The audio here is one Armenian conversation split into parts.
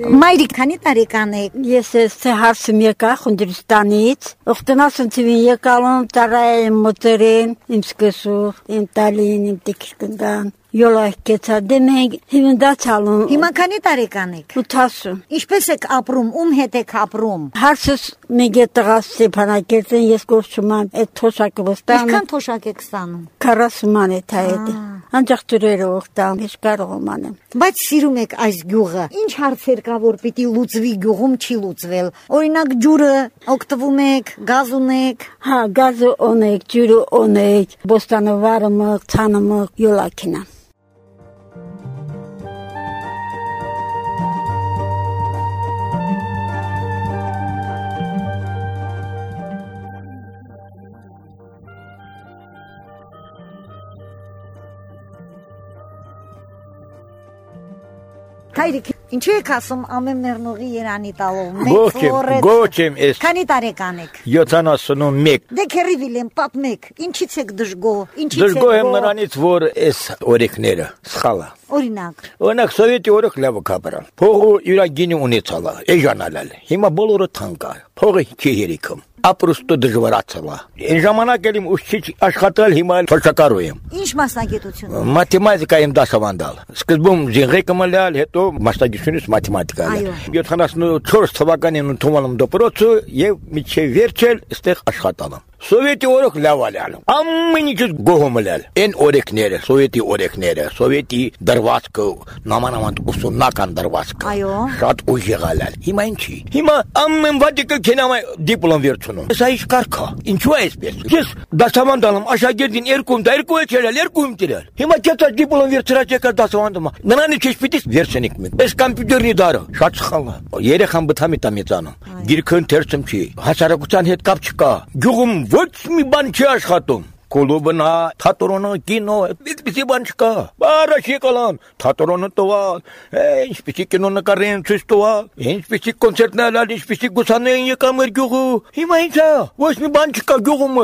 Մայրիկ քանի տարեկան եք։ Ես ես հարցում եկա Խունդրստանից։ Օգտնասն ծվին եկալում տարայեմ մոտերեն, իմ սկսուղ, իմ տալին, իմ տիքրկնդան։ Յոլա կեցա դեմենք հիվանդացալուն։ Հիմա քանի տարեկան եք։ 80։ Ինչպես եք ապրում, ում հետ եք ապրում։ Հարցս մեգե տղաս Ստեփանակերտեն ես գործում եմ այդ թոշակը վստահում։ Ինչքան թոշակ եք ստանում։ 40 ման է թայետ։ Անջախ դուրերը օգտամ, ես կարող եմ անեմ։ Բայց սիրում եք այս գյուղը։ Ինչ հարցեր կա, որ պիտի լուծվի գյուղում չի լուծվել։ Օրինակ ջուրը օգտվում եք, գազ ունեք։ Հա, գազը ունեք, ջուրը ունեք, բոստանը վարը մը, ցանը մը, յոլակինա։ Հայրիկ, ինչու եք ասում ամեն մեռնողի Երանի տալով։ Գոչեմ, գոչեմ ես Քանի տարեկան եք։ 71 Դե քերիվիլ եմ պատմեք, ինչից եք դժգոհ, ինչից եք Դժգոհ եմ նրանից, որ այս օրենքները սխալ է։ Օրինակ, Օրինակ սովետի օրոք լավ կապրալ։ Փողը իր գինի ունեցալ է, էժանալալ։ Հիմա բոլորը թանկա։ Փողը չի հերիքում։ ապրուստը դժվարացել է։ Այն ժամանակ էլ իմ ուսուցիչ աշխատել հիմա փորձակարու եմ։ ինչ մասնագիտություն։ Մաթեմատիկա եմ դասավանդալ։ Սկզբում զինղեկը մլալ, հետո մասնագիտությունից մաթեմատիկա։ Այո։ 74 թվականին ընդունվել եմ դպրոցը եւ միջև վերջել այստեղ աշխատալ եմ։ Սովետի օրոք լավ ալալ։ Ամեն ինչ գոհմլալ։ Այն օրեկները, սովետի օրեկները, սովետի դրվածքը, նամանավանդ ուսումնական դրվածքը։ Այո։ Շատ ուժեղալալ։ Հիմա ինչի։ Հիմա ամեն վատիկը կենամ դիպլոմ վերցնում։ Սա ինչ կարգա։ Ինչու այսպես։ Ես դասավանդալım աշակերտին երկում դա երկու ելել, երկում տիրել։ Հիմա կեցա դիպլոմ վերցրած եկա դասավանդում։ Նրան ինչ պիտի վերցնիկ մենք։ Այս համբյուտերնի դարը շատ սխալ է։ Երեխան բթամի տամիծանում։ Գիրքը ընթերցում չի։ Հասարակության հետ կապ չկա։ Գյուղում ոչ մի բան չի աշխատում։ Կոլոբնա, թատրոնը, կինո, այդպեսի բան չկա։ Բարը շիկալան, թատրոնը տվալ, ինչպեսի կինո նկարեն ցույց տվալ, ինչպեսի կոնցերտներ ալ, ինչպեսի գուսանեն եկամ մեր գյուղը։ Հիմա ի՞նչ է։ Ոչ մի բան չկա գյուղում։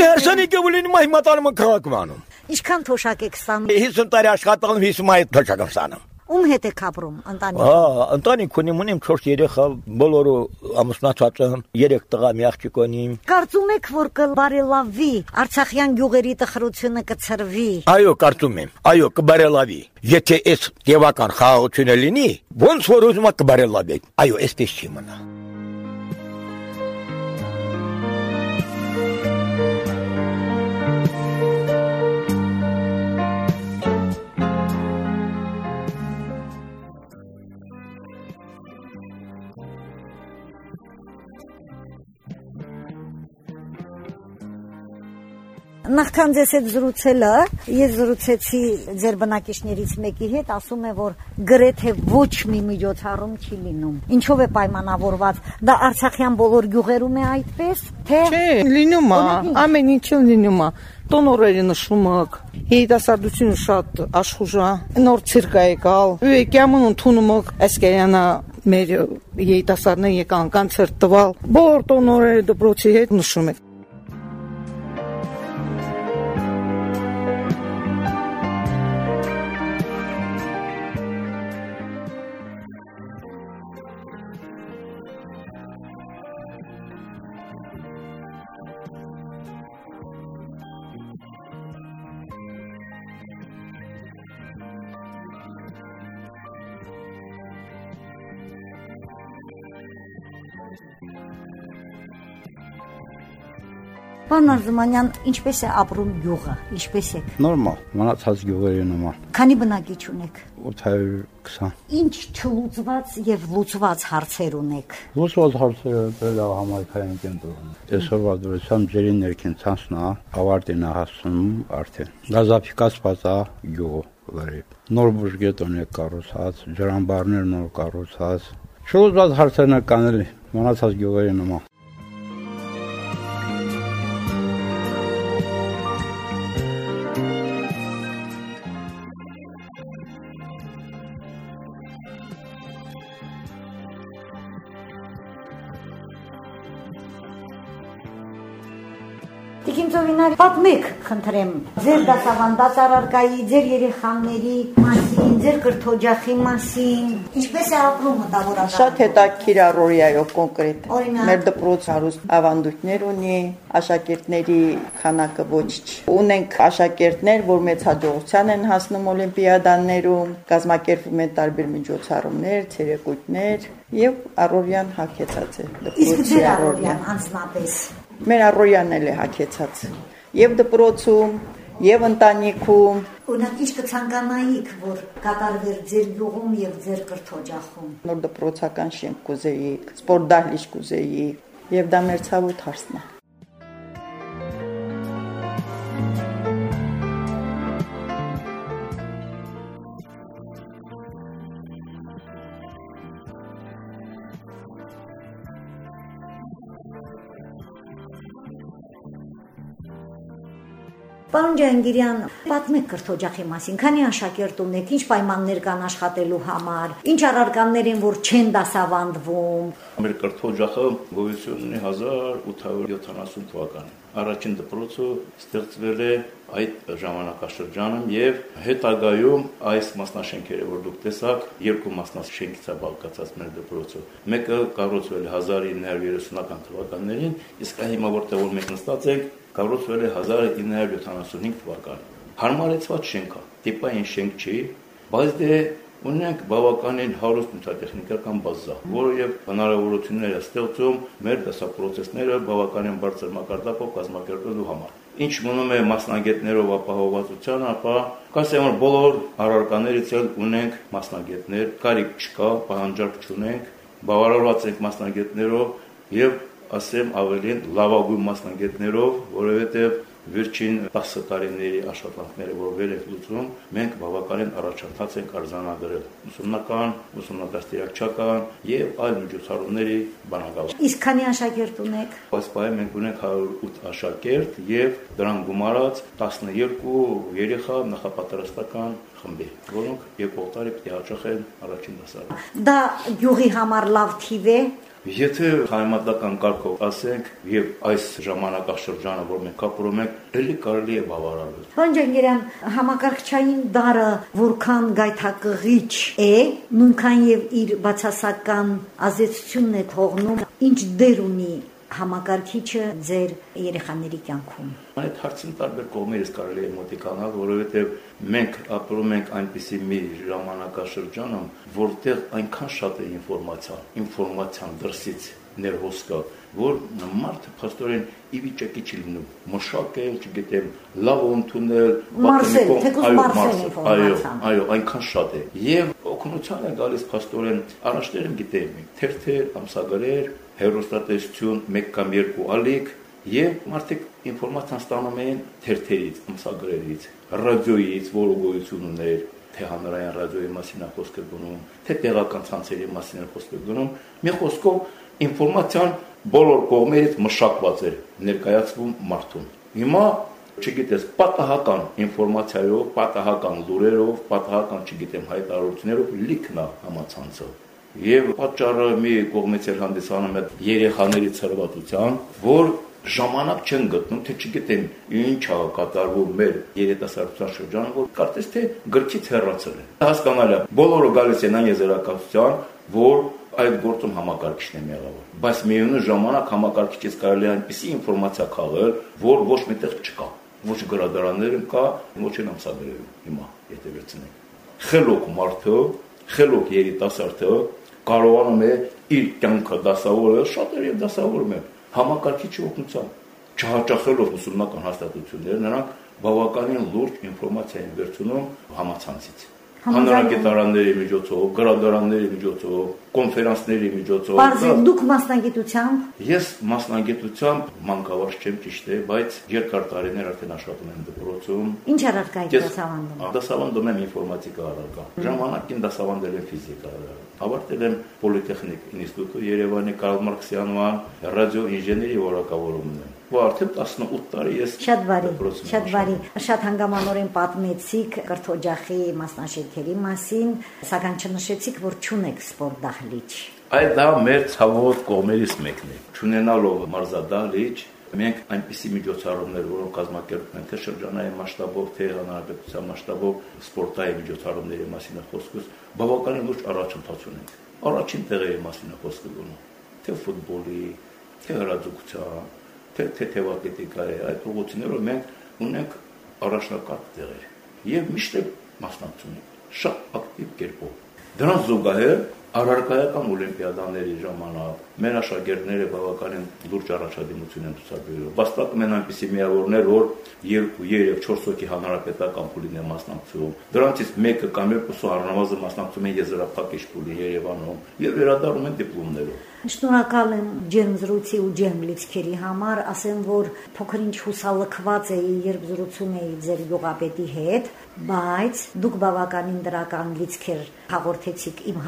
Մերսանի գյուղին մայ մտալում քաղաքմանում։ Ինչքան թոշակ եք ստանում։ 50 տարի աշխատալım 50 մայ թոշակով ստանում։ Ում հետ եք ապրում ընտանիքում։ Հա, ընտանիք ունիմ, ունիմ 4 երեխա, բոլորը ամուսնացած են, 3 տղա մի աղջիկ ունիմ։ Կարծում եք, որ կբարելավի Արցախյան գյուղերի տխրությունը կծրվի։ Այո, կարծում եմ։ Այո, կբարելավի։ Եթե այս տևական խաղաղությունը լինի, ոնց որ ուզում եք կբարելավի։ Այո, այսպես չի մնա։ Նախքան ձեզ հետ զրուցելը, ես զրուցեցի ձեր բնակիչներից մեկի հետ, ասում է, որ գրեթե ոչ մի միջոցառում չի լինում։ Ինչով է պայմանավորված։ Դա Արցախյան բոլոր գյուղերում է այդպես, թե Չէ, լինում է, ամեն ինչը լինում է։ Տոնորերի նշում եք։ Երիտասարդությունը շատ աշխուժ է։ Նոր ցիրկ է եկալ։ Եկյամն ընդունում եք Ասկերյանա մեր երիտասարդներ եկան կոնցերտ տվալ։ Բոլոր տոնորերը դպրոցի հետ նշում եք։ Պարոն Արզումանյան, ինչպես է ապրում գյուղը, ինչպես է։ Նորմալ, մնացած գյուղերի նման։ Քանի բնակիչ ունեք։ 820։ Ինչ չլուծված եւ լուծված հարցեր ունեք։ Լուսված հարցերը դել է համայնքային կենտրոնում։ Այսօրվա դուրսամ ջերի ներքին ցանցնա, ավարտին է հասնում արդեն։ Գազաֆիկացված է գյուղը վրի։ Նոր բուժգետ ունի կառուցած, ջրամբարներ նոր կառուցած։ Չլուծված հարցերն կանել մնացած գյուղերի նման։ Տիկին Ծովինար, պատմեք, խնդրեմ, ձեր դասավանդած առարկայի, ձեր երեխաների ձեր կրթօջախի մասին, ինչպես է ապրում մտավորական։ Շատ հետաքրքիր առօրյայով կոնկրետ։? Մեր դպրոցը հարուստ ավանդույթներ ունի, աշակերտների քանակը ոչ ունենք աշակերտներ, որ մեծ հաջողության են հասնում օլիմպիադաներում, կազմակերպվում են տարբեր միջոցառումներ, ցերեկույթներ եւ առօրյան հագեցած է Իսկ ձեր առօրյան։ անձնապես Մեր առօրյանն էլ է հագեցած եւ դպրոցում, եւ ընտանիքում, Օրինակ ինչ կցանկանայիք, որ կատարվեր ձեր յուղում եւ ձեր կրթօջախում։ նոր դպրոցական շենք կուզեիք, սպորտ դահլիճ կուզեիք եւ դա մեր ցավոտ հարցն է։ Պարոն Ջանգիրյան, պատմեք կրթօջախի մասին, քանի աշակերտ ունեք, ինչ պայմաններ կան աշխատելու համար, ինչ առարկաներ են, որ չեն դասավանդվում։ Մեր կրթօջախը գոյություն ունի 1870 թվականին։ Առաջին դպրոցը ստեղծվել է այդ ժամանակաշրջանում եւ հետագայում այս մասնաշենքերը, որ դուք տեսաք, երկու մասնաշենքից է բաղկացած մեր դպրոցը։ Մեկը կառուցվել է 1930-ական թվականներին, իսկ հիմա որտեղ որ մենք նստած ենք, կառուցվել է 1975 թվականին։ Հարմարեցված շենք է, տիպային շենք չի, բայց դե ունենք բավականին հարուստ նյութատեխնիկական բազա, որը եւ հնարավորություններ է ստեղծում մեր դասապրոցեսները բավականին բարձր մակարդակով կազմակերպելու համար։ Ինչ մնում է մասնագետներով ապահովվածության, ապա կասեմ որ բոլոր առարկաներից էլ ունենք մասնագետներ, կարիք չկա, պահանջարկ չունենք, բավարարված ենք մասնագետներով եւ ասեմ ավելին լավագույն մասնագետներով, որովհետեւ վերջին 10 տարիների աշխատանքները, որ վեր է լուծում, մենք բավականին առաջընթաց ենք արձանագրել. Ուսումնական, ուսումնադաստիարակչական եւ այլ միջոցառումների բանալավ։ Իսկ քանի աշակերտ ունեք։ Այս պահին մենք ունենք 108 աշակերտ եւ դրան գումարած 12 երեխա նախապատրաստական խմբի, որոնք տարի պետք է հաճախեն առաջին դասարան։ Դա յուղի համար լավ թիվ է։ Եթե համեմատական կարգով ասենք եւ այս ժամանակաշրջանը, որ մենք ապրում ենք, ելի կարելի է բավարարել։ Պարոն Ջանգիրյան, համակարգչային դարը որքան գայթակղիչ է, նույնքան եւ իր բացասական ազդեցությունն է թողնում, ինչ դեր ունի համակարգիչը ձեր երեխաների կյանքում։ Այդ հարցին տարբեր կողմերից կարելի է մոտիկանալ, որովհետև մենք ապրում ենք այնպիսի մի ժամանակաշրջանում, որտեղ այնքան շատ է ինֆորմացիա, ինֆորմացիան դրսից ներհոսքը, որ մարդը փաստորեն ի վիճակի չի լինում մշակել, չգիտեմ, լավ ընդունել, Մարսել, թեկուզ այո, մարսել ինֆորմացիան։ Այո, այո, այնքան շատ է։ Եվ օգնության է գալիս փաստորեն առաջներն գիտեմ, թերթեր, ամսագրեր, հերոստատեսություն, մեկ կամ երկու ալիք եւ մարդիկ ինֆորմացիան ստանում էին թերթերից, ամսագրերից, ռադիոյից, որը գոյություն ուներ, թե հանրային ռադիոյի մասին է խոսքը գնում, թե տեղական ցանցերի մասին է խոսքը գնում, մի խոսքով ինֆորմացիան բոլոր կողմերից մշակված էր ներկայացվում մարդուն։ Հիմա չգիտես, պատահական ինֆորմացիայով, պատահական լուրերով, պատահական, չգիտեմ, հայտարարություններով լիքնա համացանցը։ Եվ պատճառը մի կողմից էլ հանդիսանում է երեխաների ցրվածության, որ ժամանակ չեն գտնում, թե չգիտեմ, ինչ է կատարվում մեր երիտասարդության շրջանում, որ կարծես թե գրքից հեռացել է։ Հասկանալի է, բոլորը գալիս են այն եզրակացության, որ այդ գործում համակարգիչն է մեղավոր։ Բայց միևնույն ժամանակ համակարգիչից կարելի է այնպիսի ինֆորմացիա քաղել, որ ոչ միտեղ չկա։ Ոչ գրադարաններում կա, ոչ են ամսագրերում։ Հիմա եթե վերցնենք։ Խելոք մարդը, խելոք երիտասարդը կարողանում է իր կյանքը դասավորել, շատերը դասավորում են համակարգիչի օգնությամբ չհաճախելով ուսումնական հաստատությունները նրանք բավականին լուրջ ինֆորմացիա են վերցնում համացանցից հանրագիտարանների միջոցով, գրադարանների միջոցով, կոնֆերանսների միջոցով։ Բարձր դուք մասնագիտությամբ? Ես մասնագիտությամբ մանկավարժ չեմ ճիշտ է, բայց երկար տարիներ արդեն աշխատում եմ դպրոցում։ ինչ առարկա եք դասավանդում։ դասավանդում եմ ինֆորմատիկա առարկա։ Ժամանակին դասավանդել եմ ֆիզիկա։ Ավարտել եմ Պոլիտեխնիկ ինստիտուտը Երևանի Կարլ Մարքսյանվան ռադիոինժեների որակավորումն եմ։ Ու արդեն 18 տարի ես Շատ բարի, շատ բարի։ Շատ հանգամանորեն պատմեցիք կրթօջախի մասնաշերքերի մասին, սակայն չնշեցիք, որ ճունեք սպորտ դահլիճ։ Այդ դա մեր ցավոտ կողմերից մեկն է։ Չունենալով մարզադահլիճ, մենք այնպիսի միջոցառումներ, որոնք կազմակերպում են թե շրջանային մասշտաբով, թե հանրապետության մասշտաբով սպորտային միջոցառումների մասին խոսքս, բավականին լուրջ առաջընթաց ունենք։ Առաջին տեղերի մասին խոսքը գնում, թե ֆուտբոլի, թե հրաձգության, թե թե թևատետիկայի այդ ուղղություններով մենք ունենք առաջնակարգ տեղեր եւ միշտ մասնակցում ենք շատ ակտիվ կերպով։ Դրանց զուգահեռ Արարքայական օլիմպիադաների ժամանակ մեր աշակերտները բավականին լուրջ առաջադիմություն են ցուցաբերում։ Վաստակում են այնպիսի միավորներ, որ 2, 3, 4 հոգի հանրապետական փուլին է մասնակցում։ Դրանցից մեկը կամ երկուսը առնվազն մասնակցում են եզրափակիչ փուլի Երևանում եւ վերադառնում են դիպլոմներով։ Շնորհակալ եմ ջերմ զրույցի ու ջերմ լիցքերի համար, ասեմ, որ փոքրինչ հուսալքված էի, երբ զրուցում էի ձեր յուղապետի հետ, բայց դուք բավականին դրական լիցքեր հաղորդեցիք իմ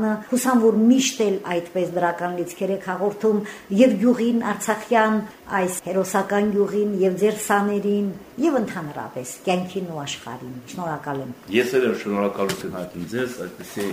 հաղորդմանը։ Հուսամ, որ միշտ էլ այդպես դրական լիցքեր եք հաղորդում եւ յուղին Արցախյան այս հերոսական յուղին եւ ձեր սաներին եւ ընդհանրապես կյանքին ու աշխարհին։ Շնորհակալ եմ։ Ես էլ շնորհակալություն հայտնում ձեզ այսպեսի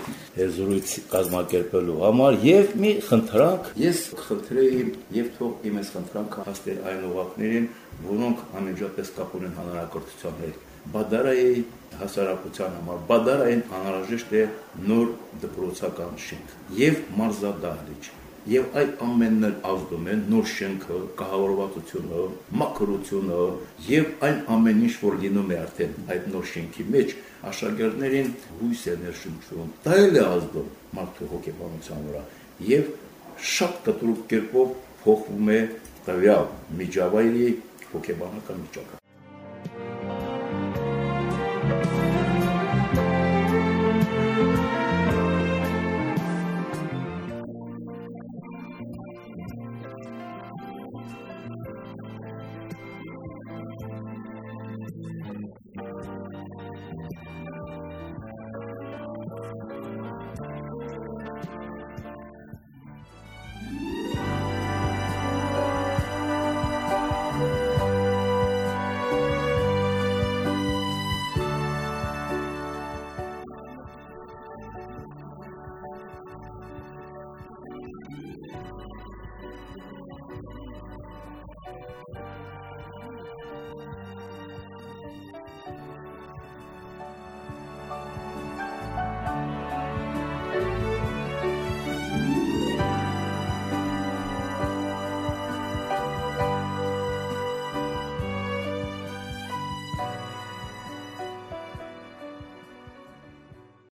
զրույց կազմակերպելու համար եւ մի խնդրանք ես խնդրեի եւ թող իմ այս խնդրանքը հասներ այն ուղակներին, որոնք անմիջապես կապ ունեն հանրակրթության հետ Բադարայի հասարակության համար Բադարային անհրաժեշտ է նոր դպրոցական շենք եւ մարզադահլիճ եւ այդ ամենն էլ ազդում է նոր շենքը, կահավորվածությունը, մակրությունը եւ այն ամեն ինչ որ լինում է արդեն այդ նոր շենքի մեջ աշակերտներին հույս է ներշնչում։ Դա էլ է ազդում մարդու հոգեբանության վրա եւ շատ կտրուկ կերպով փոխվում է տվյալ միջավայրի հոգեբանական վիճակը։